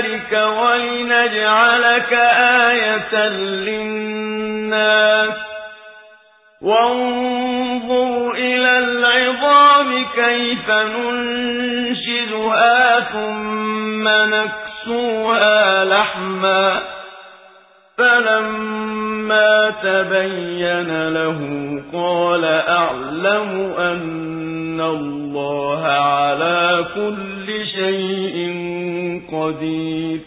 حمارك ولنجعلك آية للناس. وانظر إلى العظام كيف ننشدها ثم نكسوها لحما. فلما تبين له قال أعلم أن الله على كل شيء قدير